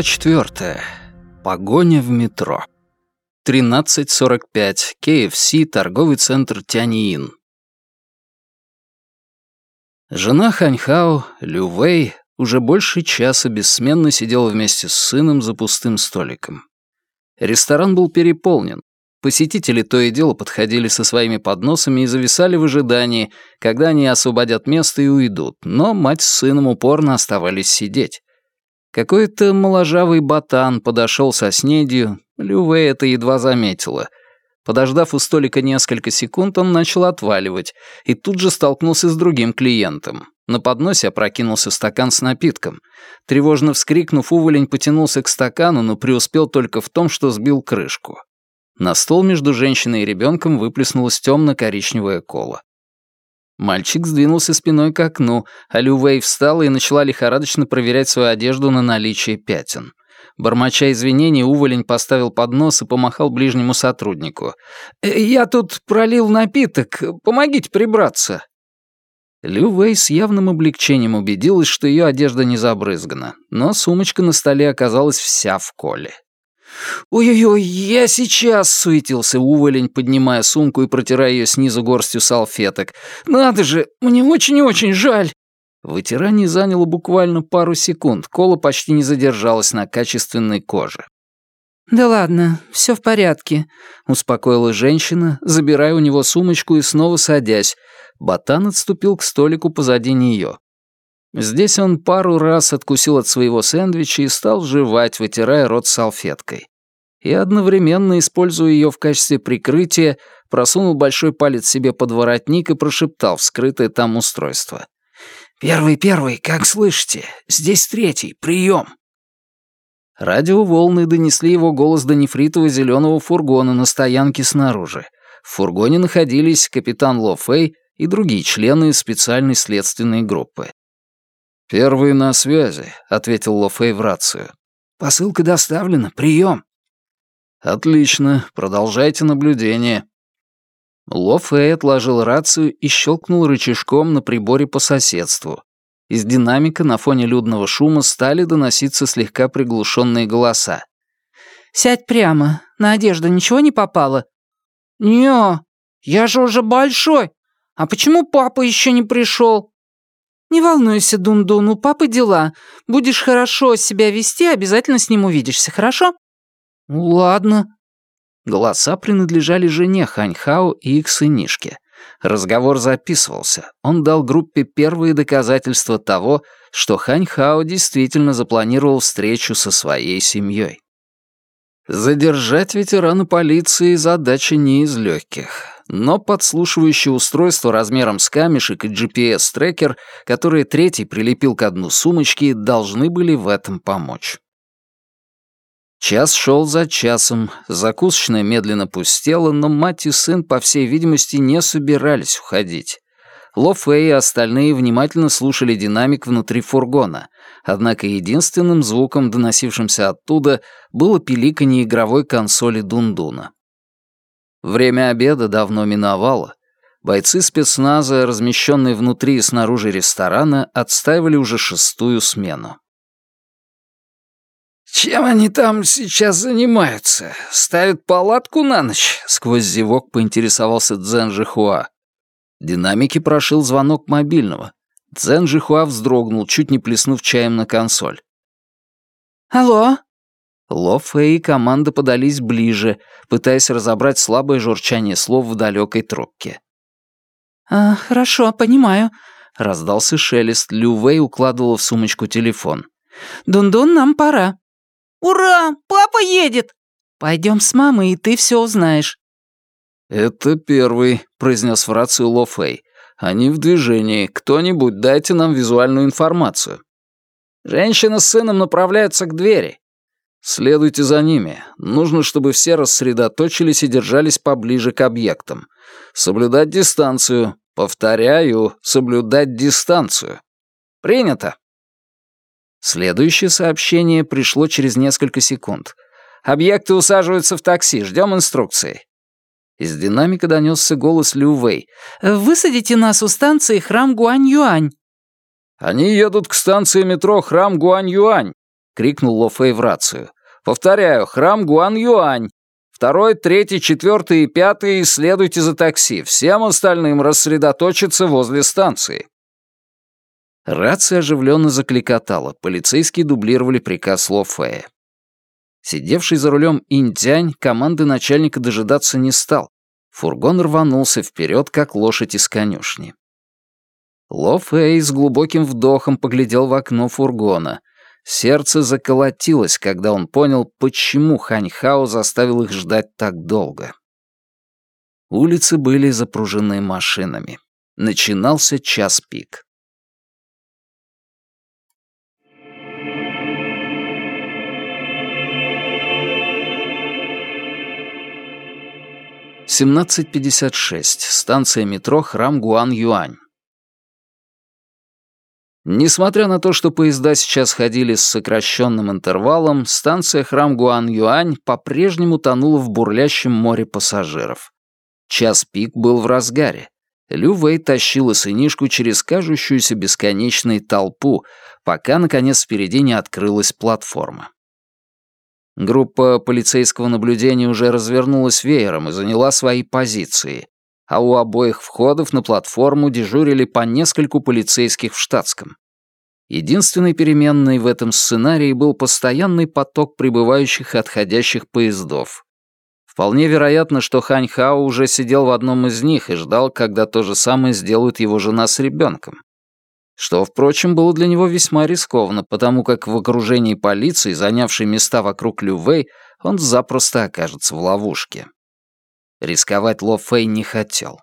Глава четвертая. Погоня в метро. 13.45. KFC, торговый центр Тяньин. Жена Ханьхао, Лю Вэй, уже больше часа бессменно сидела вместе с сыном за пустым столиком. Ресторан был переполнен. Посетители то и дело подходили со своими подносами и зависали в ожидании, когда они освободят место и уйдут, но мать с сыном упорно оставались сидеть. Какой-то моложавый ботан подошел со снедью, Лювей это едва заметила. Подождав у столика несколько секунд, он начал отваливать и тут же столкнулся с другим клиентом. На подносе опрокинулся стакан с напитком. Тревожно вскрикнув, уволень потянулся к стакану, но преуспел только в том, что сбил крышку. На стол между женщиной и ребенком выплеснулась темно-коричневая кола. Мальчик сдвинулся спиной к окну, а Лю Вэй встала и начала лихорадочно проверять свою одежду на наличие пятен. Бормоча извинений, уволень поставил поднос и помахал ближнему сотруднику. «Э, «Я тут пролил напиток, помогите прибраться». Лю Вэй с явным облегчением убедилась, что ее одежда не забрызгана, но сумочка на столе оказалась вся в коле. «Ой-ой-ой, я сейчас!» — суетился уволень, поднимая сумку и протирая ее снизу горстью салфеток. «Надо же, мне очень-очень жаль!» Вытирание заняло буквально пару секунд, кола почти не задержалась на качественной коже. «Да ладно, все в порядке», — успокоила женщина, забирая у него сумочку и снова садясь. Ботан отступил к столику позади нее. Здесь он пару раз откусил от своего сэндвича и стал жевать, вытирая рот салфеткой. И одновременно, используя ее в качестве прикрытия, просунул большой палец себе под воротник и прошептал в скрытое там устройство. «Первый, первый, как слышите? Здесь третий, прием!» Радиоволны донесли его голос до нефритово-зеленого фургона на стоянке снаружи. В фургоне находились капитан Ло Фэй и другие члены специальной следственной группы. «Первый на связи», — ответил Ло Фэй в рацию. «Посылка доставлена. Прием». «Отлично. Продолжайте наблюдение». Ло Фэй отложил рацию и щелкнул рычажком на приборе по соседству. Из динамика на фоне людного шума стали доноситься слегка приглушенные голоса. «Сядь прямо. На одежду ничего не попало?» «Не, я же уже большой. А почему папа еще не пришел?» «Не волнуйся, Дун-Дун, у папы дела. Будешь хорошо себя вести, обязательно с ним увидишься, хорошо?» «Ладно». Голоса принадлежали жене Ханьхао и их сынишке. Разговор записывался. Он дал группе первые доказательства того, что Ханьхао действительно запланировал встречу со своей семьей. Задержать ветерана полиции задача не из легких но подслушивающее устройство размером с камешек и GPS-трекер, которые третий прилепил к дну сумочки, должны были в этом помочь. Час шел за часом, закусочная медленно пустела, но мать и сын, по всей видимости, не собирались уходить. Ло Фэй и остальные внимательно слушали динамик внутри фургона, однако единственным звуком, доносившимся оттуда, было пиликанье игровой консоли Дундуна. Время обеда давно миновало. Бойцы спецназа, размещенные внутри и снаружи ресторана, отстаивали уже шестую смену. «Чем они там сейчас занимаются? Ставят палатку на ночь?» — сквозь зевок поинтересовался Цзэн Жихуа. Динамики прошил звонок мобильного. Цзэн Жихуа вздрогнул, чуть не плеснув чаем на консоль. «Алло?» Ло Фэй и команда подались ближе, пытаясь разобрать слабое журчание слов в далекой трубке. «А, хорошо, понимаю», — раздался шелест. Лю Вэй укладывала в сумочку телефон. «Дун-дун, нам пора». «Ура! Папа едет!» «Пойдем с мамой, и ты все узнаешь». «Это первый», — произнес в рацию Ло Фэй. «Они в движении. Кто-нибудь дайте нам визуальную информацию». «Женщина с сыном направляются к двери. Следуйте за ними. Нужно, чтобы все рассредоточились и держались поближе к объектам. Соблюдать дистанцию. Повторяю, соблюдать дистанцию. Принято. Следующее сообщение пришло через несколько секунд. Объекты усаживаются в такси, ждем инструкции. Из динамика донесся голос Лю Вэй. «Высадите нас у станции Храм Гуань-Юань». «Они едут к станции метро Храм Гуань-Юань», крикнул Ло Фэй в рацию. «Повторяю, храм Гуан-Юань. Второй, третий, четвертый и пятый следуйте за такси. Всем остальным рассредоточиться возле станции». Рация оживленно закликотала. Полицейские дублировали приказ Ло Фэя. Сидевший за рулем Интянь команды начальника дожидаться не стал. Фургон рванулся вперед, как лошадь из конюшни. Ло Фэй с глубоким вдохом поглядел в окно фургона. Сердце заколотилось, когда он понял, почему Ханьхао заставил их ждать так долго. Улицы были запружены машинами. Начинался час пик. 17.56. Станция метро Храм Гуан-Юань. Несмотря на то, что поезда сейчас ходили с сокращенным интервалом, станция Храм Гуан-Юань по-прежнему тонула в бурлящем море пассажиров. Час пик был в разгаре. Лю Вэй тащила сынишку через кажущуюся бесконечной толпу, пока, наконец, впереди не открылась платформа. Группа полицейского наблюдения уже развернулась веером и заняла свои позиции, а у обоих входов на платформу дежурили по нескольку полицейских в штатском. Единственной переменной в этом сценарии был постоянный поток прибывающих и отходящих поездов. Вполне вероятно, что Хань Хао уже сидел в одном из них и ждал, когда то же самое сделают его жена с ребенком что, впрочем, было для него весьма рискованно, потому как в окружении полиции, занявшей места вокруг Лювей, он запросто окажется в ловушке. Рисковать Ло Фэй не хотел.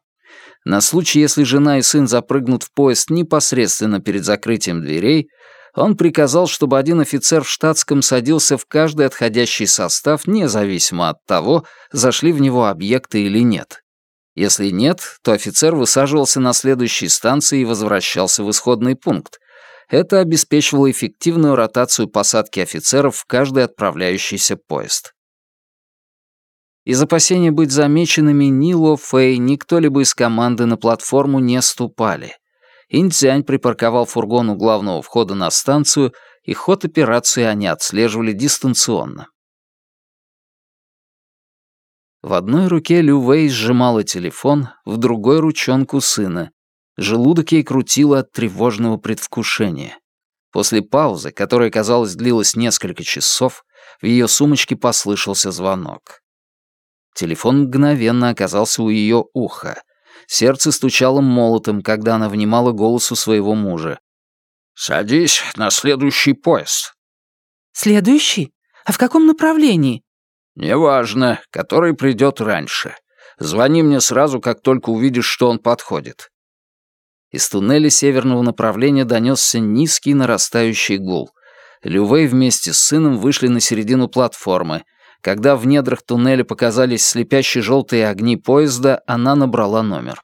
На случай, если жена и сын запрыгнут в поезд непосредственно перед закрытием дверей, он приказал, чтобы один офицер в штатском садился в каждый отходящий состав, независимо от того, зашли в него объекты или нет. Если нет, то офицер высаживался на следующей станции и возвращался в исходный пункт. Это обеспечивало эффективную ротацию посадки офицеров в каждый отправляющийся поезд. Из опасения быть замеченными ни Ло Фэй, ни кто-либо из команды на платформу не ступали. Инцзянь припарковал фургон у главного входа на станцию, и ход операции они отслеживали дистанционно. В одной руке Лю Вэй сжимала телефон, в другой — ручонку сына. Желудок ей крутило от тревожного предвкушения. После паузы, которая, казалось, длилась несколько часов, в ее сумочке послышался звонок. Телефон мгновенно оказался у ее уха. Сердце стучало молотом, когда она внимала голосу своего мужа. «Садись на следующий поезд». «Следующий? А в каком направлении?» «Неважно, который придет раньше. Звони мне сразу, как только увидишь, что он подходит». Из туннеля северного направления донесся низкий нарастающий гул. Лювей вместе с сыном вышли на середину платформы. Когда в недрах туннеля показались слепящие желтые огни поезда, она набрала номер.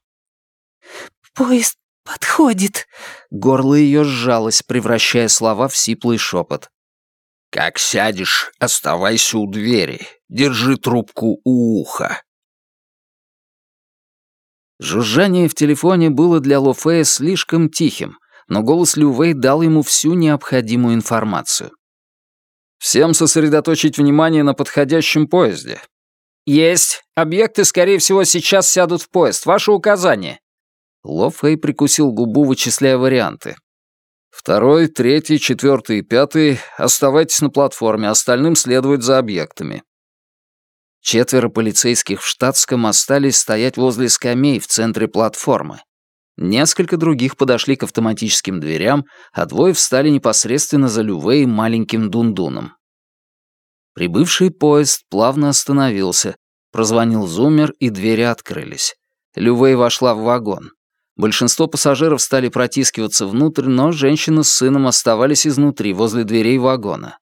«Поезд подходит». Горло ее сжалось, превращая слова в сиплый шепот. «Как сядешь, оставайся у двери. Держи трубку у уха». Жужжание в телефоне было для Ло Фея слишком тихим, но голос Лю Вэй дал ему всю необходимую информацию. «Всем сосредоточить внимание на подходящем поезде». «Есть. Объекты, скорее всего, сейчас сядут в поезд. Ваше указание». Ло Фэй прикусил губу, вычисляя варианты. Второй, третий, четвертый и пятый оставайтесь на платформе, остальным следовать за объектами. Четверо полицейских в штатском остались стоять возле скамей в центре платформы. Несколько других подошли к автоматическим дверям, а двое встали непосредственно за Лювей маленьким дундуном. Прибывший поезд плавно остановился, прозвонил зумер, и двери открылись. Лювей вошла в вагон. Большинство пассажиров стали протискиваться внутрь, но женщина с сыном оставались изнутри, возле дверей вагона.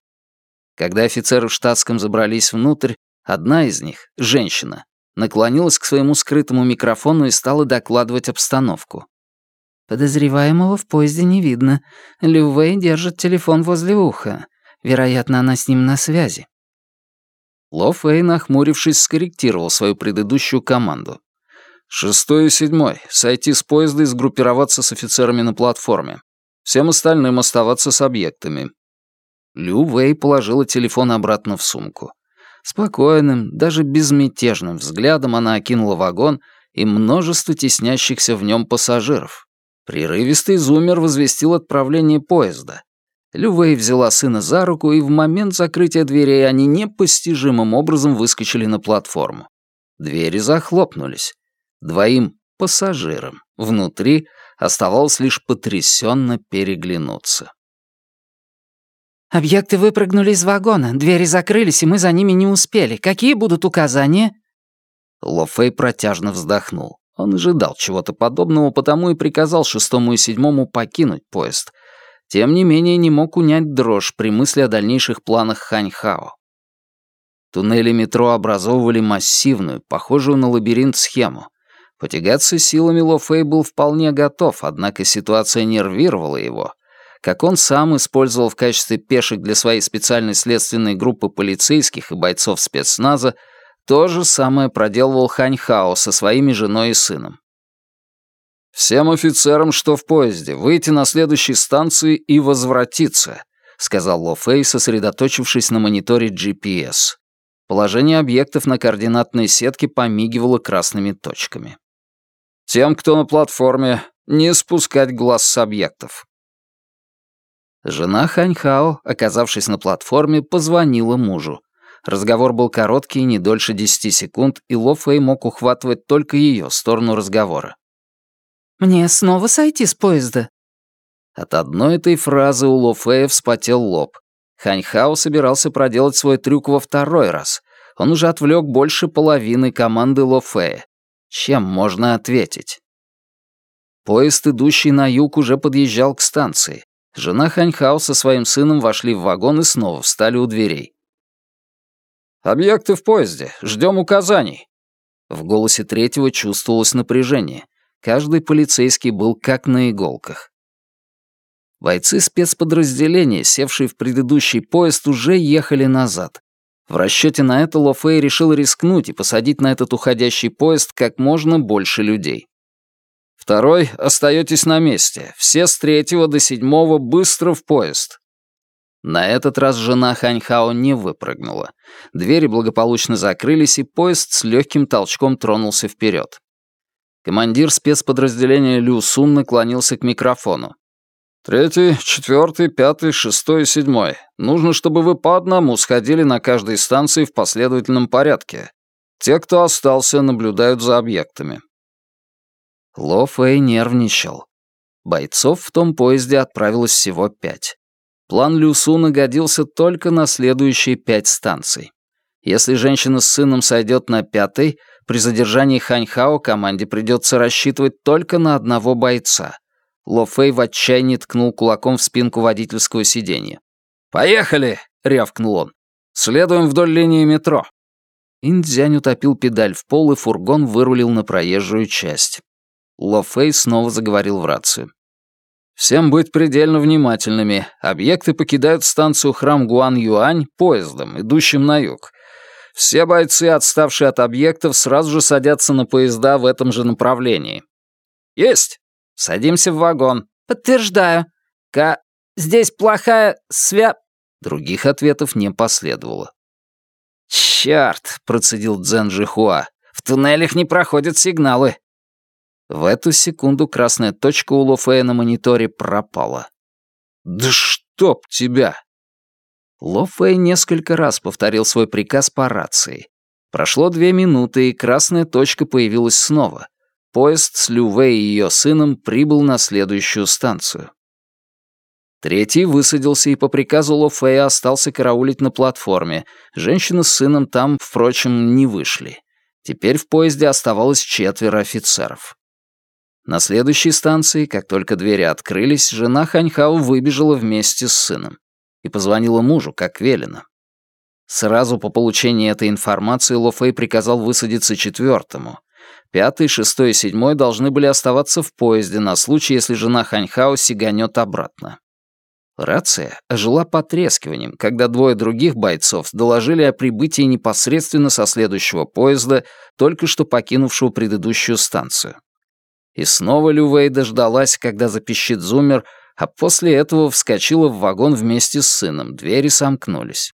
Когда офицеры в штатском забрались внутрь, одна из них, женщина, наклонилась к своему скрытому микрофону и стала докладывать обстановку. «Подозреваемого в поезде не видно. Лю Вэй держит телефон возле уха. Вероятно, она с ним на связи». Ло Фэй, нахмурившись, скорректировал свою предыдущую команду. Шестой и седьмой. Сойти с поезда и сгруппироваться с офицерами на платформе. Всем остальным оставаться с объектами. Лю Вэй положила телефон обратно в сумку. Спокойным, даже безмятежным взглядом она окинула вагон и множество теснящихся в нем пассажиров. Прерывистый зумер возвестил отправление поезда. Лювей взяла сына за руку, и в момент закрытия дверей они непостижимым образом выскочили на платформу. Двери захлопнулись. Двоим пассажирам внутри оставалось лишь потрясенно переглянуться. «Объекты выпрыгнули из вагона, двери закрылись, и мы за ними не успели. Какие будут указания?» Ло Фэй протяжно вздохнул. Он ожидал чего-то подобного, потому и приказал шестому и седьмому покинуть поезд. Тем не менее, не мог унять дрожь при мысли о дальнейших планах Ханьхао. Туннели метро образовывали массивную, похожую на лабиринт схему. Потягаться силами Ло Фэй был вполне готов, однако ситуация нервировала его. Как он сам использовал в качестве пешек для своей специальной следственной группы полицейских и бойцов спецназа, то же самое проделывал Хань Хао со своими женой и сыном. «Всем офицерам, что в поезде, выйти на следующей станции и возвратиться», сказал Ло Фэй, сосредоточившись на мониторе GPS. Положение объектов на координатной сетке помигивало красными точками. «Тем, кто на платформе, не спускать глаз с объектов». Жена Ханьхао, оказавшись на платформе, позвонила мужу. Разговор был короткий, не дольше десяти секунд, и Ло Фэй мог ухватывать только ее сторону разговора. «Мне снова сойти с поезда?» От одной этой фразы у Ло Фэя вспотел лоб. Ханьхао собирался проделать свой трюк во второй раз. Он уже отвлек больше половины команды Ло Фэя. Чем можно ответить? Поезд, идущий на юг, уже подъезжал к станции. Жена Ханьхао со своим сыном вошли в вагон и снова встали у дверей. «Объекты в поезде. Ждем указаний». В голосе третьего чувствовалось напряжение. Каждый полицейский был как на иголках. Бойцы спецподразделения, севшие в предыдущий поезд, уже ехали назад. В расчете на это Ло Фэй решил рискнуть и посадить на этот уходящий поезд как можно больше людей. Второй, остаетесь на месте. Все с третьего до седьмого быстро в поезд. На этот раз жена Ханьхао не выпрыгнула. Двери благополучно закрылись, и поезд с легким толчком тронулся вперед. Командир спецподразделения Лю Сун наклонился к микрофону. «Третий, четвертый, пятый, шестой и седьмой. Нужно, чтобы вы по одному сходили на каждой станции в последовательном порядке. Те, кто остался, наблюдают за объектами». Ло Фэй нервничал. Бойцов в том поезде отправилось всего пять. План Люсуна годился только на следующие пять станций. Если женщина с сыном сойдет на пятой, при задержании Ханьхао команде придется рассчитывать только на одного бойца. Ло Фэй в отчаянии ткнул кулаком в спинку водительского сиденья. «Поехали!» — рявкнул он. «Следуем вдоль линии метро». Индзянь утопил педаль в пол, и фургон вырулил на проезжую часть. Ло Фэй снова заговорил в рацию. Всем быть предельно внимательными. Объекты покидают станцию храм Гуан-Юань поездом, идущим на юг. Все бойцы, отставшие от объектов, сразу же садятся на поезда в этом же направлении. Есть. Садимся в вагон. Подтверждаю. К... Здесь плохая свя... Других ответов не последовало. «Чёрт!» — процедил Цзэн Жихуа. «В туннелях не проходят сигналы. В эту секунду красная точка у Лофея на мониторе пропала. «Да чтоб тебя!» Лофей несколько раз повторил свой приказ по рации. Прошло две минуты, и красная точка появилась снова. Поезд с Лювей и ее сыном прибыл на следующую станцию. Третий высадился и по приказу Лофея остался караулить на платформе. Женщина с сыном там, впрочем, не вышли. Теперь в поезде оставалось четверо офицеров. На следующей станции, как только двери открылись, жена Ханьхао выбежала вместе с сыном и позвонила мужу, как велено. Сразу по получении этой информации Ло Фэй приказал высадиться четвертому. Пятый, шестой и седьмой должны были оставаться в поезде на случай, если жена Ханьхао сиганет обратно. Рация ожила потрескиванием, когда двое других бойцов доложили о прибытии непосредственно со следующего поезда, только что покинувшего предыдущую станцию. И снова Лювей дождалась, когда запищит зумер, а после этого вскочила в вагон вместе с сыном, двери сомкнулись.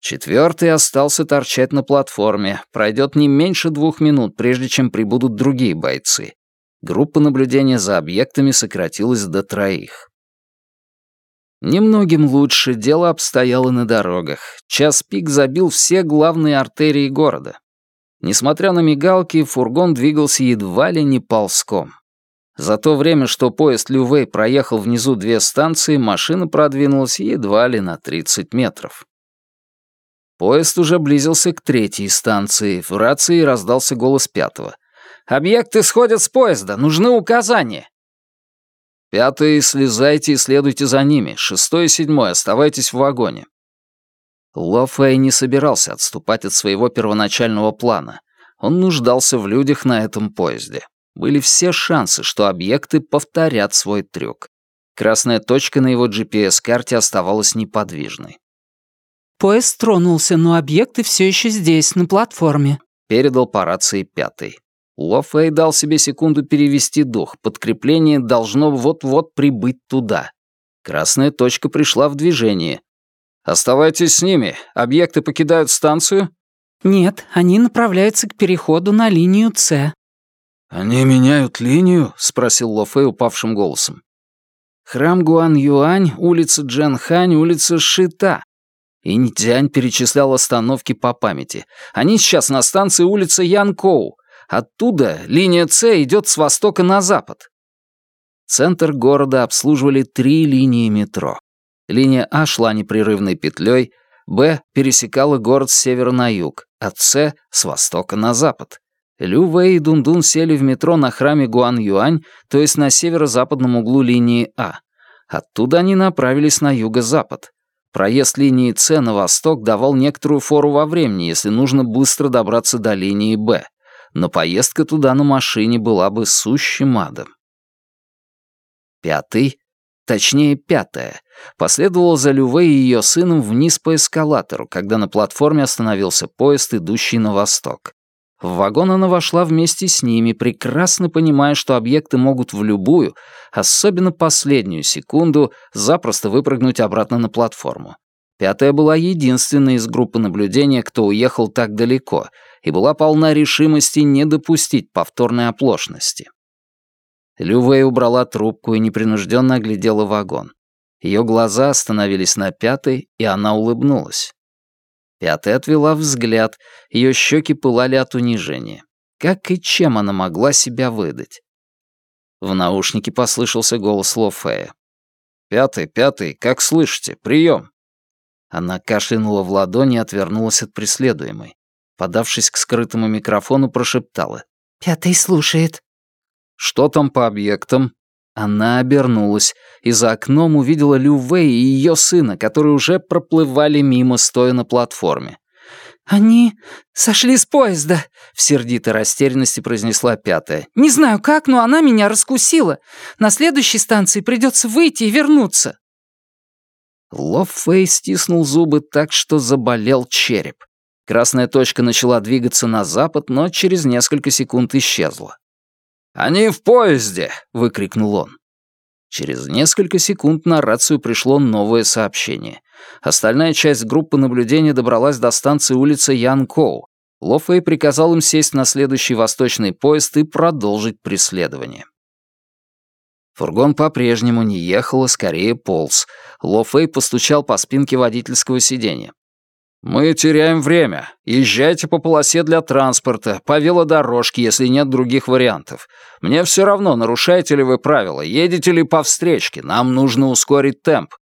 Четвертый остался торчать на платформе. Пройдет не меньше двух минут, прежде чем прибудут другие бойцы. Группа наблюдения за объектами сократилась до троих. Немногим лучше дело обстояло на дорогах. Час пик забил все главные артерии города. Несмотря на мигалки, фургон двигался едва ли не ползком. За то время, что поезд Лювей проехал внизу две станции, машина продвинулась едва ли на 30 метров. Поезд уже близился к третьей станции. В рации раздался голос пятого. «Объекты сходят с поезда. Нужны указания». «Пятый, слезайте и следуйте за ними. Шестой и седьмой, оставайтесь в вагоне». Ло Фэй не собирался отступать от своего первоначального плана. Он нуждался в людях на этом поезде. Были все шансы, что объекты повторят свой трюк. Красная точка на его GPS-карте оставалась неподвижной. «Поезд тронулся, но объекты все еще здесь, на платформе», — передал по рации пятый. Ло Фэй дал себе секунду перевести дух. Подкрепление должно вот-вот прибыть туда. Красная точка пришла в движение. «Оставайтесь с ними. Объекты покидают станцию?» «Нет, они направляются к переходу на линию С». «Они меняют линию?» — спросил Ло Фэй упавшим голосом. «Храм Гуан-Юань, улица Джан-Хань, улица Шита». Инь-Тянь перечислял остановки по памяти. «Они сейчас на станции улица Янкоу. Оттуда линия С идет с востока на запад. Центр города обслуживали три линии метро. Линия А шла непрерывной петлей, Б пересекала город с севера на юг, а С — с востока на запад. Лю Вэй и Дундун сели в метро на храме Гуан-Юань, то есть на северо-западном углу линии А. Оттуда они направились на юго-запад. Проезд линии С на восток давал некоторую фору во времени, если нужно быстро добраться до линии Б но поездка туда на машине была бы сущим адом. Пятый, точнее пятая, последовала за Люве и ее сыном вниз по эскалатору, когда на платформе остановился поезд, идущий на восток. В вагон она вошла вместе с ними, прекрасно понимая, что объекты могут в любую, особенно последнюю секунду, запросто выпрыгнуть обратно на платформу. Пятая была единственной из группы наблюдения, кто уехал так далеко, и была полна решимости не допустить повторной оплошности. Лювей убрала трубку и непринужденно оглядела вагон. Ее глаза остановились на пятой, и она улыбнулась. Пятая отвела взгляд, ее щеки пылали от унижения. Как и чем она могла себя выдать? В наушнике послышался голос Лофея. «Пятый, пятый, как слышите? Прием!» Она кашлянула в ладони и отвернулась от преследуемой подавшись к скрытому микрофону, прошептала. «Пятый слушает». «Что там по объектам?» Она обернулась и за окном увидела Лю Вэй и ее сына, которые уже проплывали мимо, стоя на платформе. «Они сошли с поезда», — в сердитой растерянности произнесла пятая. «Не знаю как, но она меня раскусила. На следующей станции придется выйти и вернуться». Лов Фэй стиснул зубы так, что заболел череп. Красная точка начала двигаться на запад, но через несколько секунд исчезла. «Они в поезде!» — выкрикнул он. Через несколько секунд на рацию пришло новое сообщение. Остальная часть группы наблюдения добралась до станции улицы Янкоу. Лофей приказал им сесть на следующий восточный поезд и продолжить преследование. Фургон по-прежнему не ехал, а скорее полз. Ло Фэй постучал по спинке водительского сиденья. «Мы теряем время. Езжайте по полосе для транспорта, по велодорожке, если нет других вариантов. Мне все равно, нарушаете ли вы правила, едете ли по встречке, нам нужно ускорить темп».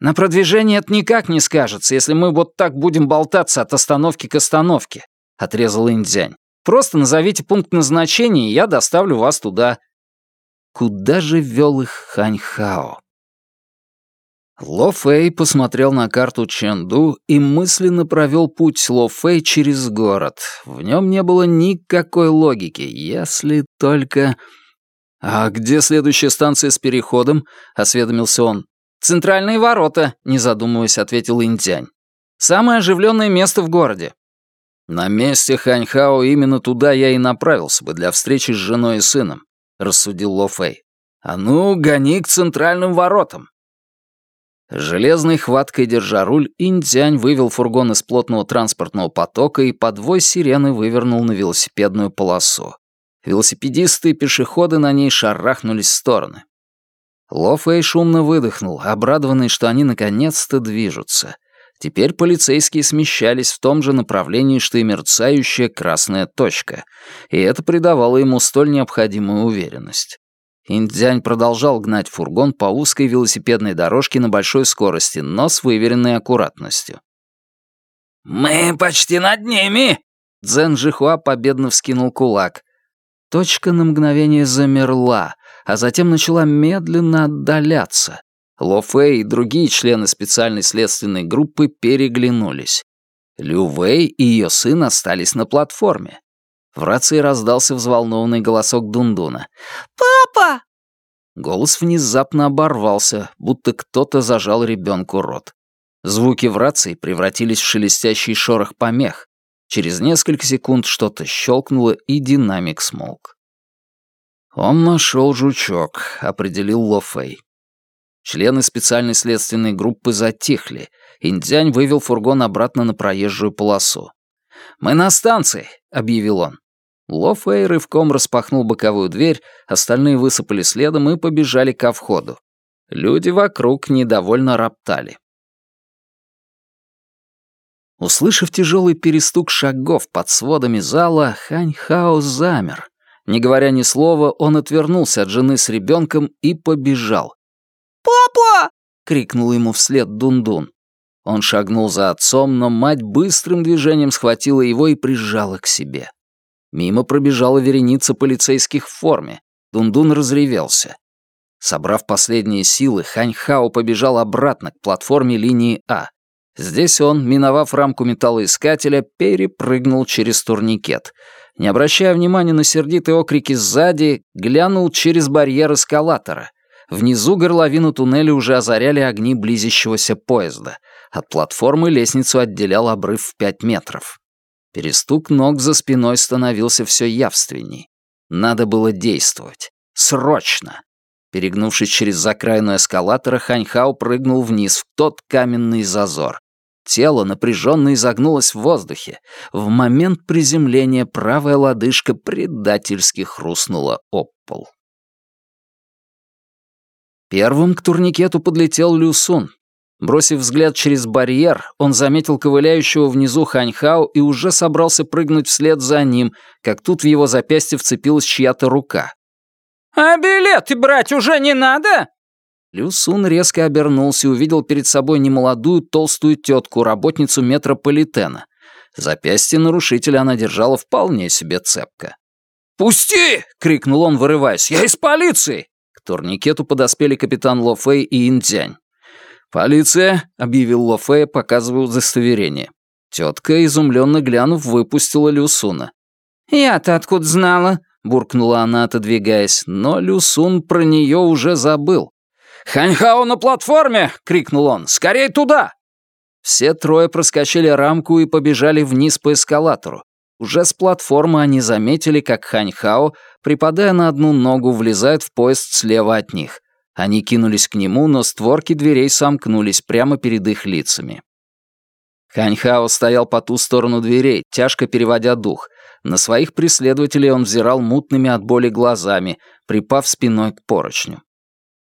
«На продвижение это никак не скажется, если мы вот так будем болтаться от остановки к остановке», — отрезал Индзянь. «Просто назовите пункт назначения, и я доставлю вас туда». Куда же вел их Ханьхао? Ло Фэй посмотрел на карту Чэнду и мысленно провел путь Ло Фэй через город. В нем не было никакой логики, если только... «А где следующая станция с переходом?» — осведомился он. «Центральные ворота», — не задумываясь, ответил Интянь. «Самое оживленное место в городе». «На месте Ханьхао именно туда я и направился бы для встречи с женой и сыном», — рассудил Ло Фэй. «А ну, гони к центральным воротам!» Железной хваткой держа руль, Интянь вывел фургон из плотного транспортного потока и подвой сирены вывернул на велосипедную полосу. Велосипедисты и пешеходы на ней шарахнулись в стороны. Ло Фэй шумно выдохнул, обрадованный, что они наконец-то движутся. Теперь полицейские смещались в том же направлении, что и мерцающая красная точка, и это придавало ему столь необходимую уверенность. Индзянь продолжал гнать фургон по узкой велосипедной дорожке на большой скорости, но с выверенной аккуратностью. «Мы почти над ними!» Цзэн Жихуа победно вскинул кулак. Точка на мгновение замерла, а затем начала медленно отдаляться. Ло Фэй и другие члены специальной следственной группы переглянулись. Лю Вэй и ее сын остались на платформе. В рации раздался взволнованный голосок Дундуна. «Папа!» Голос внезапно оборвался, будто кто-то зажал ребенку рот. Звуки в рации превратились в шелестящий шорох помех. Через несколько секунд что-то щелкнуло, и динамик смолк. «Он нашел жучок», — определил Ло Фэй. Члены специальной следственной группы затихли. Индзянь вывел фургон обратно на проезжую полосу. «Мы на станции», — объявил он. Ло Фэй рывком распахнул боковую дверь, остальные высыпали следом и побежали ко входу. Люди вокруг недовольно роптали. Услышав тяжелый перестук шагов под сводами зала, Хань Хао замер. Не говоря ни слова, он отвернулся от жены с ребенком и побежал. «Папа!» — крикнул ему вслед Дундун. -дун. Он шагнул за отцом, но мать быстрым движением схватила его и прижала к себе. Мимо пробежала вереница полицейских в форме. Дундун разревелся. Собрав последние силы, Ханьхао побежал обратно к платформе линии А. Здесь он, миновав рамку металлоискателя, перепрыгнул через турникет. Не обращая внимания на сердитые окрики сзади, глянул через барьер эскалатора. Внизу горловину туннеля уже озаряли огни близящегося поезда. От платформы лестницу отделял обрыв в пять метров. Перестук ног за спиной становился все явственней. Надо было действовать. Срочно! Перегнувшись через закраину эскалатора, Ханьхао прыгнул вниз в тот каменный зазор. Тело напряженно изогнулось в воздухе. В момент приземления правая лодыжка предательски хрустнула об пол. Первым к турникету подлетел Люсун, Бросив взгляд через барьер, он заметил ковыляющего внизу Ханьхао и уже собрался прыгнуть вслед за ним, как тут в его запястье вцепилась чья-то рука. «А билеты брать уже не надо?» Лю Сун резко обернулся и увидел перед собой немолодую толстую тетку, работницу метрополитена. Запястье нарушителя она держала вполне себе цепко. «Пусти!» — крикнул он, вырываясь. «Я из полиции!» К турникету подоспели капитан Ло Фэй и Индзянь. «Полиция!» — объявил Ло Фэй, показывая удостоверение. Тетка, изумленно глянув, выпустила Люсуна. «Я-то откуда знала?» — буркнула она, отодвигаясь, но Люсун про нее уже забыл. «Ханьхао на платформе!» — крикнул он. «Скорей туда!» Все трое проскочили рамку и побежали вниз по эскалатору. Уже с платформы они заметили, как Ханьхао, припадая на одну ногу, влезает в поезд слева от них. Они кинулись к нему, но створки дверей сомкнулись прямо перед их лицами. Ханьхао стоял по ту сторону дверей, тяжко переводя дух. На своих преследователей он взирал мутными от боли глазами, припав спиной к поручню.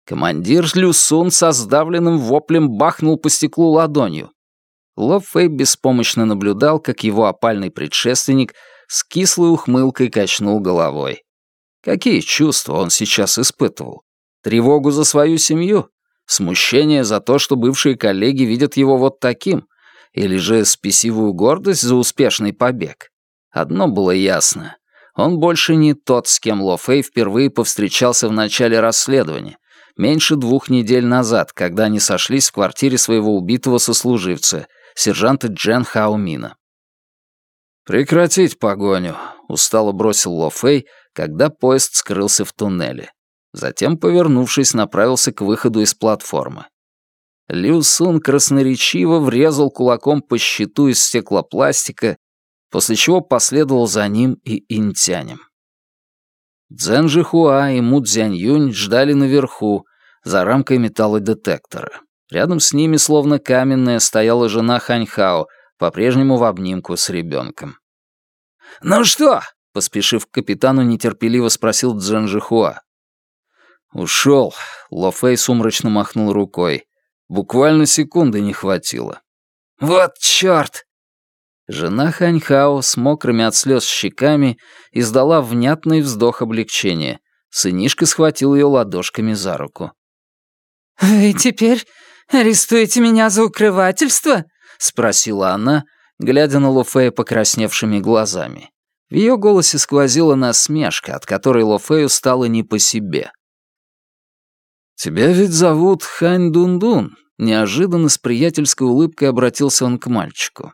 Командир Люсун со сдавленным воплем бахнул по стеклу ладонью. Ло Фэй беспомощно наблюдал, как его опальный предшественник с кислой ухмылкой качнул головой. Какие чувства он сейчас испытывал? Тревогу за свою семью? Смущение за то, что бывшие коллеги видят его вот таким? Или же спесивую гордость за успешный побег? Одно было ясно. Он больше не тот, с кем Ло Фэй впервые повстречался в начале расследования, меньше двух недель назад, когда они сошлись в квартире своего убитого сослуживца, сержанта Джен Хаумина. «Прекратить погоню», — устало бросил Ло Фэй, когда поезд скрылся в туннеле. Затем, повернувшись, направился к выходу из платформы. Лю Сун красноречиво врезал кулаком по щиту из стеклопластика, после чего последовал за ним и интянем. Цзэн Жихуа и Му Цзянь ждали наверху, за рамкой металлодетектора. Рядом с ними, словно каменная, стояла жена Ханьхао, по-прежнему в обнимку с ребенком. «Ну что?» — поспешив к капитану, нетерпеливо спросил Цзэн Жихуа. «Ушел», — Ло Фэй сумрачно махнул рукой. «Буквально секунды не хватило». «Вот чёрт!» Жена Ханьхао с мокрыми от слез щеками издала внятный вздох облегчения. Сынишка схватил ее ладошками за руку. «Вы теперь арестуете меня за укрывательство?» — спросила она, глядя на Лофея покрасневшими глазами. В ее голосе сквозила насмешка, от которой Лофею стало не по себе. «Тебя ведь зовут Хань Дундун», — неожиданно с приятельской улыбкой обратился он к мальчику.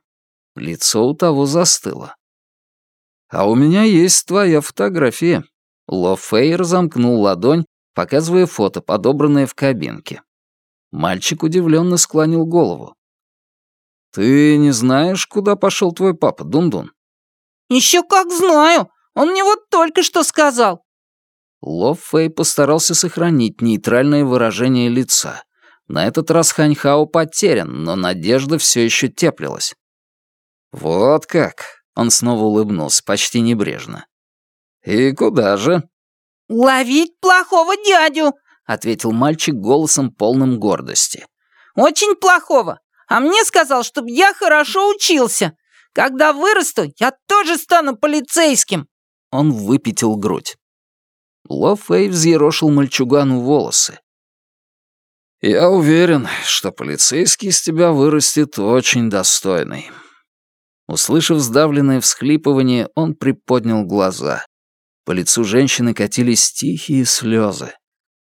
Лицо у того застыло. «А у меня есть твоя фотография». Ло Фэй разомкнул ладонь, показывая фото, подобранное в кабинке. Мальчик удивленно склонил голову. «Ты не знаешь, куда пошел твой папа, Дундун?» «Еще как знаю! Он мне вот только что сказал!» Ло Фэй постарался сохранить нейтральное выражение лица. На этот раз Ханьхао потерян, но надежда все еще теплилась. «Вот как!» — он снова улыбнулся, почти небрежно. «И куда же?» «Ловить плохого дядю», — ответил мальчик голосом полным гордости. «Очень плохого. А мне сказал, чтобы я хорошо учился. Когда вырасту, я тоже стану полицейским». Он выпятил грудь. Ло Фэй взъерошил мальчугану волосы. «Я уверен, что полицейский из тебя вырастет очень достойный». Услышав сдавленное всхлипывание, он приподнял глаза. По лицу женщины катились тихие слезы.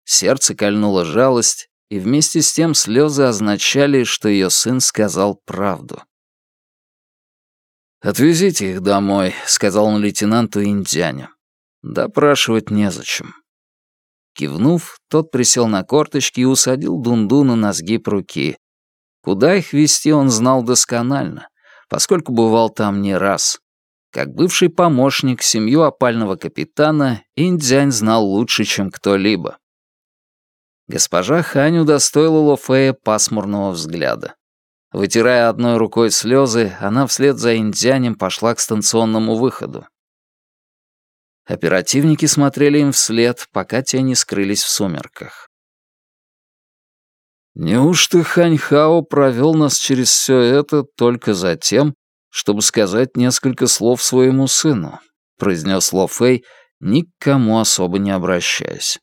Сердце кольнула жалость, и вместе с тем слезы означали, что ее сын сказал правду. «Отвезите их домой», — сказал он лейтенанту Индзяню. «Допрашивать незачем». Кивнув, тот присел на корточки и усадил Дундуна на сгиб руки. Куда их вести он знал досконально, поскольку бывал там не раз. Как бывший помощник, семью опального капитана Индзянь знал лучше, чем кто-либо. Госпожа Хань удостоила Лофея пасмурного взгляда. Вытирая одной рукой слезы, она вслед за Индзянем пошла к станционному выходу. Оперативники смотрели им вслед, пока те не скрылись в сумерках. Неужто Ханьхао провел нас через все это только за тем, чтобы сказать несколько слов своему сыну», — произнес Ло Фэй, никому особо не обращаясь.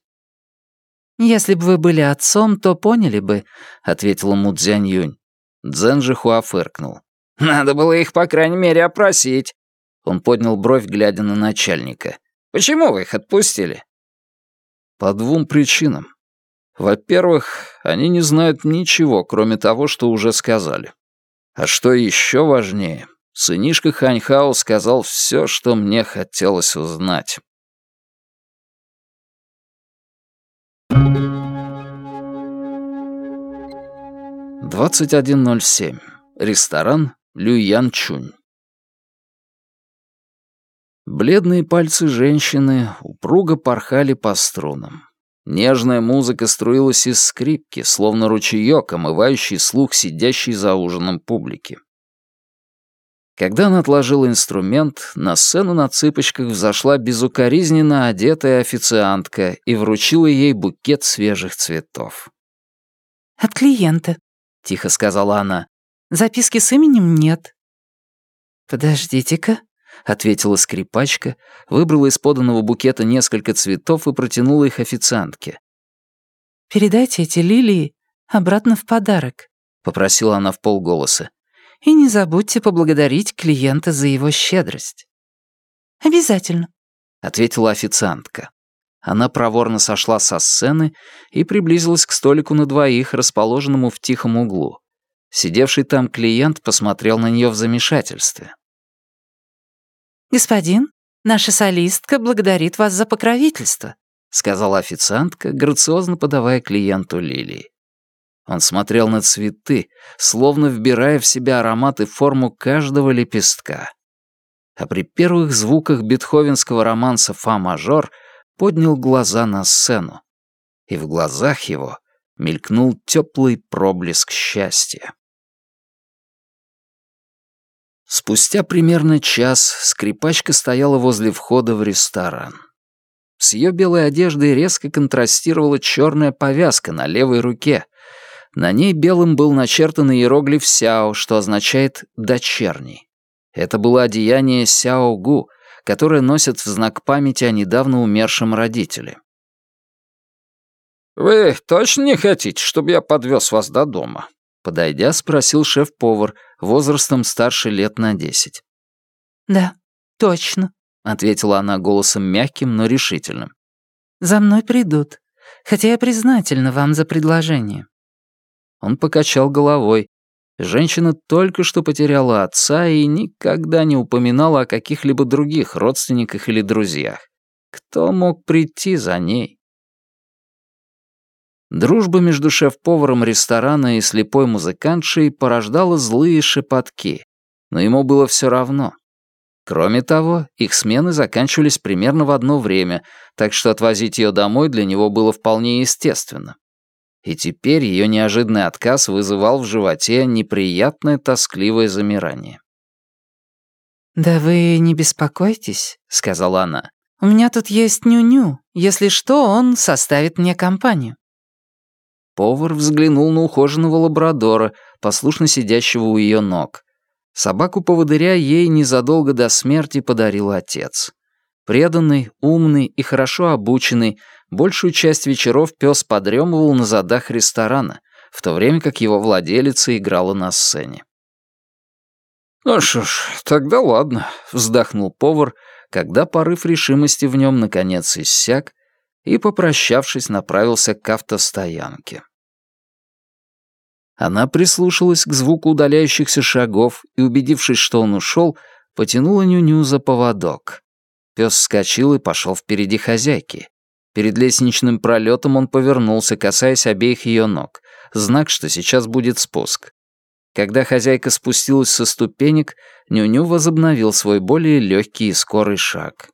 «Если бы вы были отцом, то поняли бы», — ответила Му Цзянь Юнь. Цзэн Жихуа фыркнул. «Надо было их, по крайней мере, опросить». Он поднял бровь, глядя на начальника. «Почему вы их отпустили?» «По двум причинам. Во-первых, они не знают ничего, кроме того, что уже сказали. А что еще важнее, Сынишка Ханьхао сказал все, что мне хотелось узнать. Двадцать один ноль семь. Ресторан Люян Чунь. Бледные пальцы женщины упруго порхали по струнам. Нежная музыка струилась из скрипки, словно ручеёк, омывающий слух сидящей за ужином публики. Когда она отложила инструмент, на сцену на цыпочках взошла безукоризненно одетая официантка и вручила ей букет свежих цветов. «От клиента», — тихо сказала она. «Записки с именем нет». «Подождите-ка», — ответила скрипачка, выбрала из поданного букета несколько цветов и протянула их официантке. «Передайте эти лилии обратно в подарок», — попросила она в полголоса. И не забудьте поблагодарить клиента за его щедрость». «Обязательно», — ответила официантка. Она проворно сошла со сцены и приблизилась к столику на двоих, расположенному в тихом углу. Сидевший там клиент посмотрел на нее в замешательстве. «Господин, наша солистка благодарит вас за покровительство», сказала официантка, грациозно подавая клиенту лилии. Он смотрел на цветы, словно вбирая в себя аромат и форму каждого лепестка. А при первых звуках бетховенского романса «Фа-мажор» поднял глаза на сцену. И в глазах его мелькнул теплый проблеск счастья. Спустя примерно час скрипачка стояла возле входа в ресторан. С ее белой одеждой резко контрастировала черная повязка на левой руке. На ней белым был начертан иероглиф «Сяо», что означает «дочерний». Это было одеяние Сяо Гу, которое носят в знак памяти о недавно умершем родителе. «Вы точно не хотите, чтобы я подвез вас до дома?» Подойдя, спросил шеф-повар, возрастом старше лет на десять. «Да, точно», — ответила она голосом мягким, но решительным. «За мной придут, хотя я признательна вам за предложение». Он покачал головой. Женщина только что потеряла отца и никогда не упоминала о каких-либо других родственниках или друзьях. Кто мог прийти за ней? Дружба между шеф-поваром ресторана и слепой музыкантшей порождала злые шепотки, но ему было все равно. Кроме того, их смены заканчивались примерно в одно время, так что отвозить ее домой для него было вполне естественно. И теперь ее неожиданный отказ вызывал в животе неприятное тоскливое замирание. «Да вы не беспокойтесь», — сказала она. «У меня тут есть ню-ню. Если что, он составит мне компанию». Повар взглянул на ухоженного лабрадора, послушно сидящего у ее ног. Собаку-поводыря ей незадолго до смерти подарил отец. Преданный, умный и хорошо обученный, большую часть вечеров пес подремывал на задах ресторана, в то время как его владелица играла на сцене. «Ну что ж, тогда ладно», — вздохнул повар, когда порыв решимости в нем наконец иссяк, и, попрощавшись, направился к автостоянке. Она прислушалась к звуку удаляющихся шагов и, убедившись, что он ушел, потянула Нюню за поводок. Пес вскочил и пошел впереди хозяйки. Перед лестничным пролетом он повернулся, касаясь обеих ее ног. Знак, что сейчас будет спуск. Когда хозяйка спустилась со ступенек, Нюню возобновил свой более легкий и скорый шаг.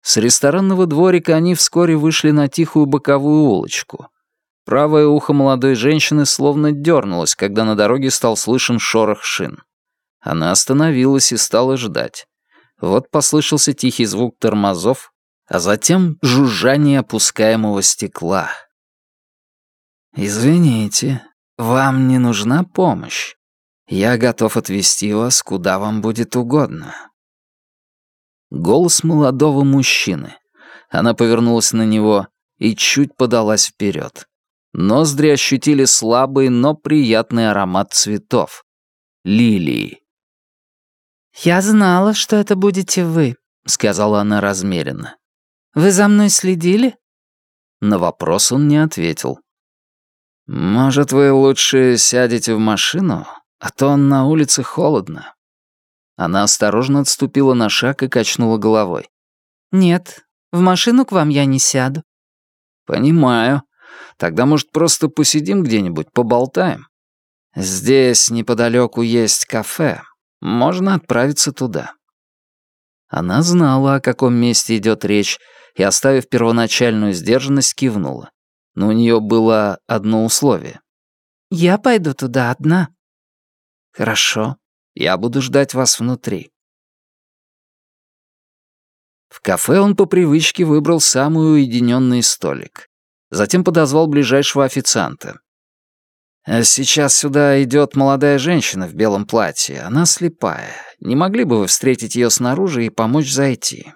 С ресторанного дворика они вскоре вышли на тихую боковую улочку. Правое ухо молодой женщины словно дернулось, когда на дороге стал слышен шорох шин. Она остановилась и стала ждать. Вот послышался тихий звук тормозов, а затем жужжание опускаемого стекла. «Извините, вам не нужна помощь. Я готов отвезти вас, куда вам будет угодно», Голос молодого мужчины. Она повернулась на него и чуть подалась вперед. Ноздри ощутили слабый, но приятный аромат цветов. Лилии. «Я знала, что это будете вы», — сказала она размеренно. «Вы за мной следили?» На вопрос он не ответил. «Может, вы лучше сядете в машину, а то на улице холодно». Она осторожно отступила на шаг и качнула головой. «Нет, в машину к вам я не сяду». «Понимаю. Тогда, может, просто посидим где-нибудь, поболтаем? Здесь неподалеку есть кафе. Можно отправиться туда». Она знала, о каком месте идет речь, и, оставив первоначальную сдержанность, кивнула. Но у нее было одно условие. «Я пойду туда одна». «Хорошо», я буду ждать вас внутри». В кафе он по привычке выбрал самый уединенный столик. Затем подозвал ближайшего официанта. «Э, «Сейчас сюда идет молодая женщина в белом платье. Она слепая. Не могли бы вы встретить ее снаружи и помочь зайти?»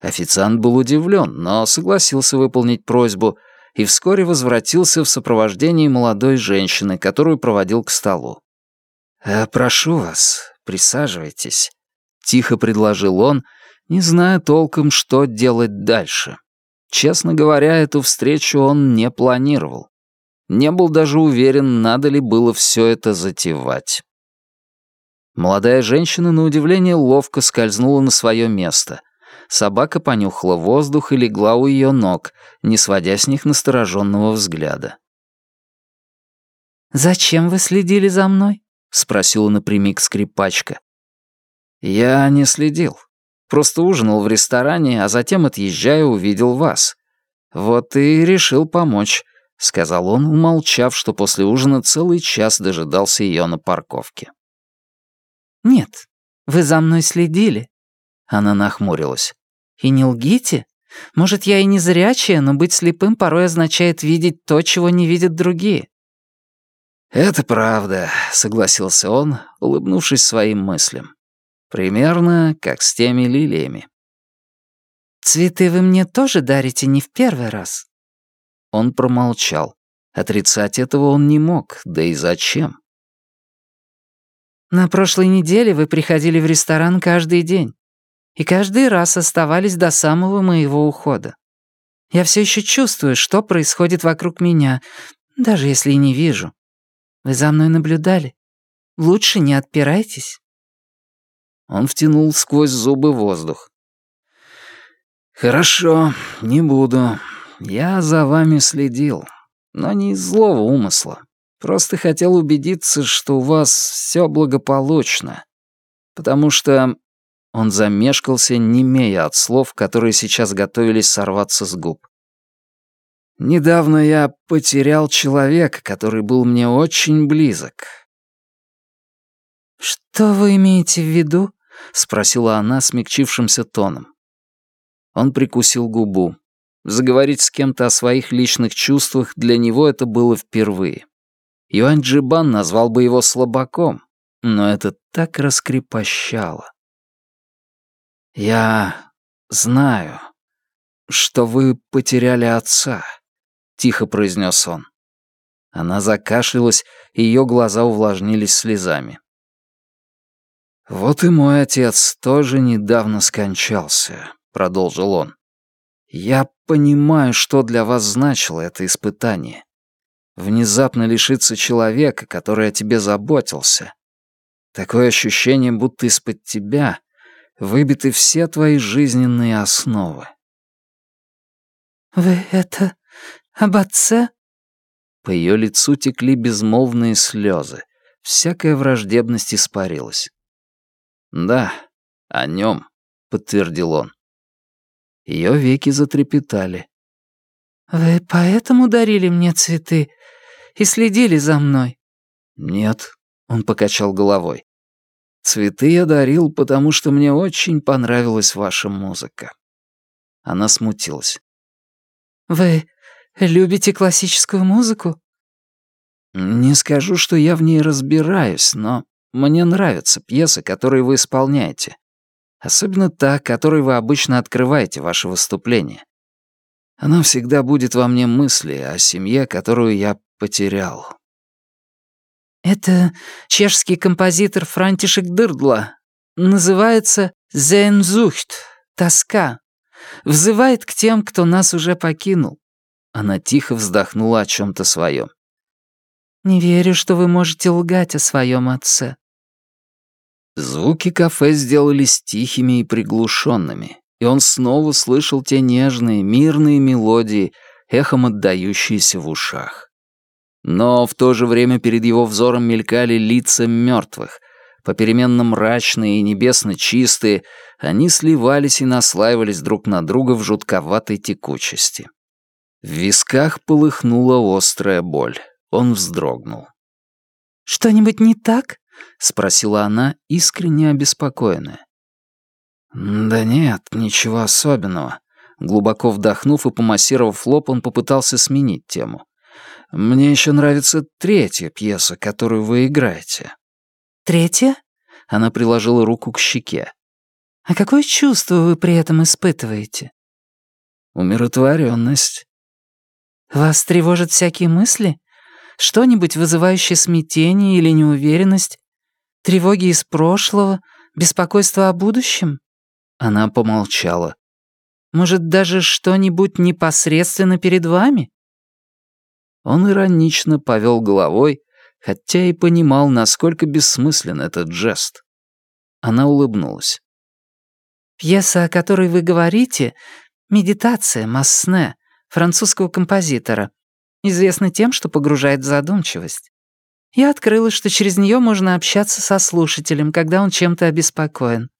Официант был удивлен, но согласился выполнить просьбу и вскоре возвратился в сопровождении молодой женщины, которую проводил к столу. «Э, «Прошу вас, присаживайтесь», — тихо предложил он, не зная толком, что делать дальше. Честно говоря, эту встречу он не планировал. Не был даже уверен, надо ли было все это затевать. Молодая женщина, на удивление, ловко скользнула на свое место. Собака понюхала воздух и легла у ее ног, не сводя с них настороженного взгляда. «Зачем вы следили за мной?» — спросила напрямик скрипачка. «Я не следил. Просто ужинал в ресторане, а затем, отъезжая, увидел вас. Вот и решил помочь», — сказал он, умолчав, что после ужина целый час дожидался ее на парковке. «Нет, вы за мной следили». Она нахмурилась. «И не лгите. Может, я и не зрячая, но быть слепым порой означает видеть то, чего не видят другие». «Это правда», — согласился он, улыбнувшись своим мыслям. «Примерно как с теми лилиями». «Цветы вы мне тоже дарите не в первый раз?» Он промолчал. Отрицать этого он не мог, да и зачем? «На прошлой неделе вы приходили в ресторан каждый день и каждый раз оставались до самого моего ухода. Я все еще чувствую, что происходит вокруг меня, даже если и не вижу. Вы за мной наблюдали? Лучше не отпирайтесь». Он втянул сквозь зубы воздух. «Хорошо, не буду. Я за вами следил, но не из злого умысла. Просто хотел убедиться, что у вас все благополучно. Потому что...» Он замешкался, немея от слов, которые сейчас готовились сорваться с губ. «Недавно я потерял человека, который был мне очень близок». «Что вы имеете в виду?» — спросила она смягчившимся тоном. Он прикусил губу. Заговорить с кем-то о своих личных чувствах для него это было впервые. Юань Джибан назвал бы его слабаком, но это так раскрепощало. «Я знаю, что вы потеряли отца», — тихо произнес он. Она закашлялась, и ее глаза увлажнились слезами. «Вот и мой отец тоже недавно скончался», — продолжил он. «Я понимаю, что для вас значило это испытание. Внезапно лишиться человека, который о тебе заботился. Такое ощущение, будто из-под тебя выбиты все твои жизненные основы». «Вы это об отце?» По ее лицу текли безмолвные слезы. Всякая враждебность испарилась. «Да, о нем», — подтвердил он. Ее веки затрепетали. «Вы поэтому дарили мне цветы и следили за мной?» «Нет», — он покачал головой. «Цветы я дарил, потому что мне очень понравилась ваша музыка». Она смутилась. «Вы любите классическую музыку?» «Не скажу, что я в ней разбираюсь, но мне нравятся пьесы, которые вы исполняете. Особенно та, которой вы обычно открываете ваше выступление. Она всегда будет во мне мысли о семье, которую я потерял. Это чешский композитор Франтишек Дырдла. Называется «Зензухт» — «Тоска». Взывает к тем, кто нас уже покинул. Она тихо вздохнула о чем то своем. «Не верю, что вы можете лгать о своем отце. Звуки кафе сделались тихими и приглушенными, и он снова слышал те нежные, мирные мелодии, эхом отдающиеся в ушах. Но в то же время перед его взором мелькали лица мертвых, попеременно мрачные и небесно чистые, они сливались и наслаивались друг на друга в жутковатой текучести. В висках полыхнула острая боль. Он вздрогнул. «Что-нибудь не так?» — спросила она, искренне обеспокоенная. «Да нет, ничего особенного». Глубоко вдохнув и помассировав лоб, он попытался сменить тему. «Мне еще нравится третья пьеса, которую вы играете». «Третья?» Она приложила руку к щеке. «А какое чувство вы при этом испытываете?» «Умиротворенность». «Вас тревожат всякие мысли? Что-нибудь, вызывающее смятение или неуверенность? Тревоги из прошлого? Беспокойство о будущем?» Она помолчала. «Может, даже что-нибудь непосредственно перед вами?» Он иронично повел головой, хотя и понимал, насколько бессмыслен этот жест. Она улыбнулась. «Пьеса, о которой вы говорите, «Медитация Массне» французского композитора, известна тем, что погружает в задумчивость. Я открыла, что через нее можно общаться со слушателем, когда он чем-то обеспокоен.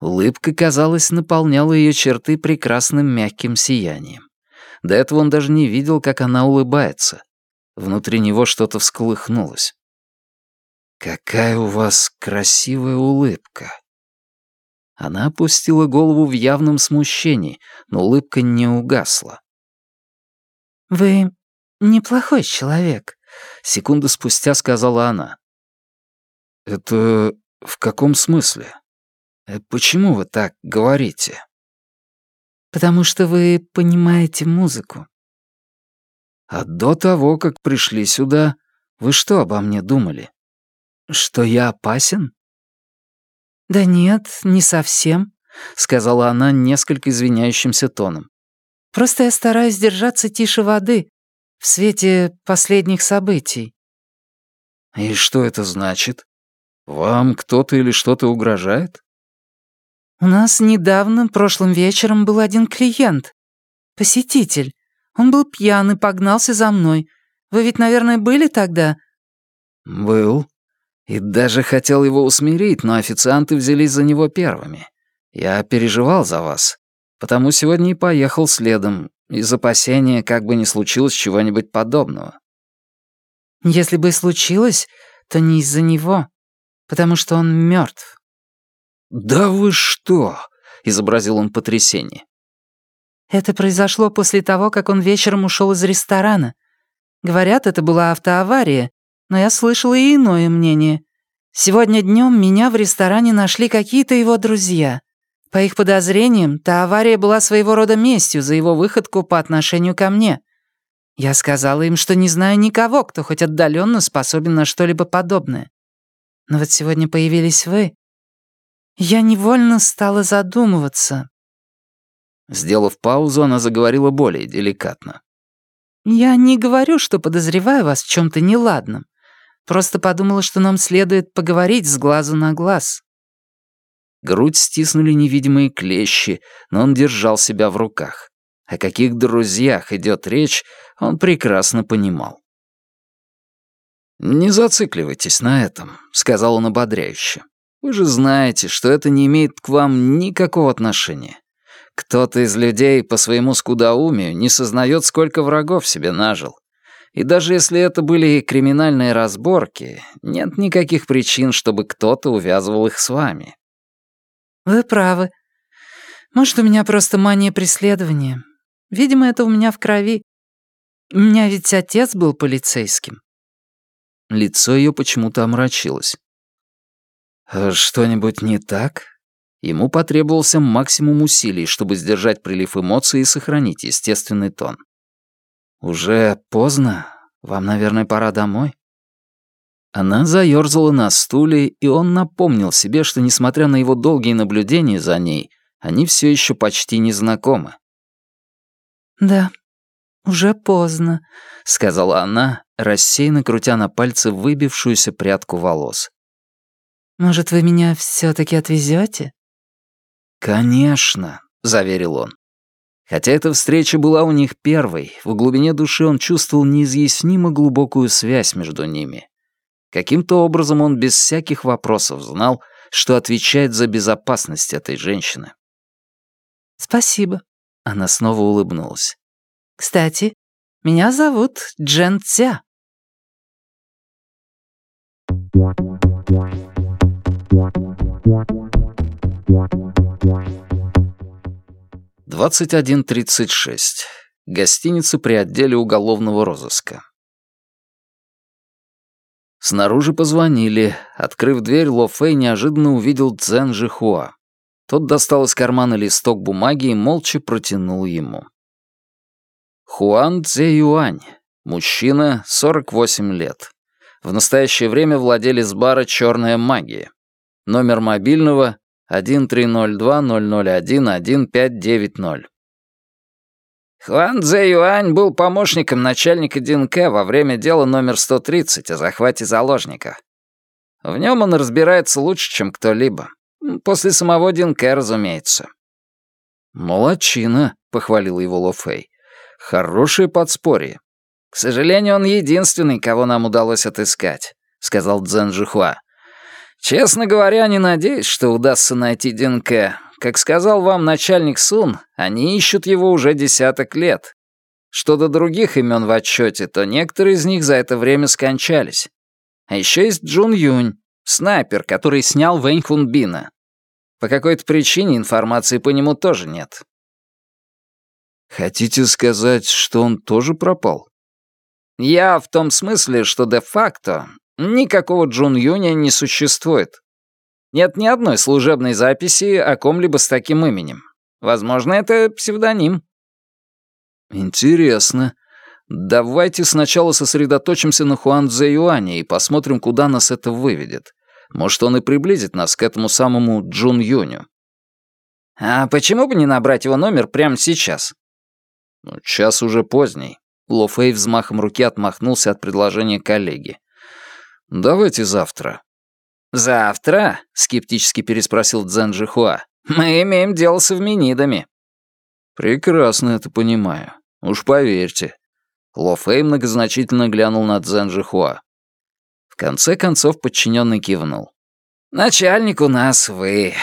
Улыбка, казалось, наполняла ее черты прекрасным мягким сиянием. До этого он даже не видел, как она улыбается. Внутри него что-то всколыхнулось. «Какая у вас красивая улыбка!» Она опустила голову в явном смущении, но улыбка не угасла. «Вы неплохой человек», — секунду спустя сказала она. «Это в каком смысле? Э, почему вы так говорите?» «Потому что вы понимаете музыку». «А до того, как пришли сюда, вы что обо мне думали? Что я опасен?» «Да нет, не совсем», — сказала она несколько извиняющимся тоном. «Просто я стараюсь держаться тише воды в свете последних событий». «И что это значит? Вам кто-то или что-то угрожает?» «У нас недавно, прошлым вечером, был один клиент. Посетитель. Он был пьян и погнался за мной. Вы ведь, наверное, были тогда?» «Был», и даже хотел его усмирить, но официанты взялись за него первыми. Я переживал за вас, потому сегодня и поехал следом, из опасения, как бы не случилось чего-нибудь подобного. Если бы и случилось, то не из-за него, потому что он мертв. «Да вы что?» — изобразил он потрясение. Это произошло после того, как он вечером ушел из ресторана. Говорят, это была автоавария, но я слышала и иное мнение. Сегодня днем меня в ресторане нашли какие-то его друзья. По их подозрениям, та авария была своего рода местью за его выходку по отношению ко мне. Я сказала им, что не знаю никого, кто хоть отдаленно способен на что-либо подобное. Но вот сегодня появились вы. Я невольно стала задумываться. Сделав паузу, она заговорила более деликатно. «Я не говорю, что подозреваю вас в чем то неладном. Просто подумала, что нам следует поговорить с глазу на глаз». Грудь стиснули невидимые клещи, но он держал себя в руках. О каких друзьях идет речь, он прекрасно понимал. «Не зацикливайтесь на этом», — сказал он ободряюще. «Вы же знаете, что это не имеет к вам никакого отношения. Кто-то из людей по своему скудоумию не сознает, сколько врагов себе нажил. И даже если это были криминальные разборки, нет никаких причин, чтобы кто-то увязывал их с вами. Вы правы. Может, у меня просто мания преследования. Видимо, это у меня в крови. У меня ведь отец был полицейским. Лицо ее почему-то омрачилось. «А «Что-нибудь не так?» Ему потребовался максимум усилий, чтобы сдержать прилив эмоций и сохранить естественный тон. «Уже поздно. Вам, наверное, пора домой?» Она заёрзала на стуле, и он напомнил себе, что, несмотря на его долгие наблюдения за ней, они все еще почти не знакомы. «Да, уже поздно», — сказала она, рассеянно крутя на пальце выбившуюся прядку волос. «Может, вы меня все таки отвезете? «Конечно», — заверил он. Хотя эта встреча была у них первой, в глубине души он чувствовал неизъяснимо глубокую связь между ними. Каким-то образом он без всяких вопросов знал, что отвечает за безопасность этой женщины. «Спасибо», — она снова улыбнулась. «Кстати, меня зовут Джен Ця». 21.36. Гостиница при отделе уголовного розыска. Снаружи позвонили. Открыв дверь, Ло Фэй неожиданно увидел Цзэн Жихуа. Тот достал из кармана листок бумаги и молча протянул ему. Хуан Цзэ Юань. Мужчина, 48 лет. В настоящее время владелец бара «Черная магия». Номер мобильного 1302-001-1590. Хуан Цзэ Юань был помощником начальника Динке во время дела номер 130 о захвате заложника. В нем он разбирается лучше, чем кто-либо. После самого Динке, разумеется. «Молодчина», — похвалил его Ло Фэй. «Хорошее подспорье». «К сожалению, он единственный, кого нам удалось отыскать», — сказал Цзэн Жихуа. Честно говоря, не надеюсь, что удастся найти Динке. Как сказал вам начальник Сун, они ищут его уже десяток лет. Что до других имен в отчете, то некоторые из них за это время скончались. А еще есть Джун Юнь, снайпер, который снял Вэнь Хун Бина. По какой-то причине информации по нему тоже нет. Хотите сказать, что он тоже пропал? Я в том смысле, что де-факто никакого Джун Юня не существует. Нет ни одной служебной записи о ком-либо с таким именем. Возможно, это псевдоним. Интересно. Давайте сначала сосредоточимся на Хуан Цзэ Юане и посмотрим, куда нас это выведет. Может, он и приблизит нас к этому самому Джун Юню. А почему бы не набрать его номер прямо сейчас? Ну, час уже поздний. Ло Фэй взмахом руки отмахнулся от предложения коллеги. «Давайте завтра». «Завтра?» — скептически переспросил Цзэн Жихуа. «Мы имеем дело с эвменидами». «Прекрасно это понимаю. Уж поверьте». Ло Фэй многозначительно глянул на Цзэн Жихуа. В конце концов подчиненный кивнул. «Начальник у нас вы.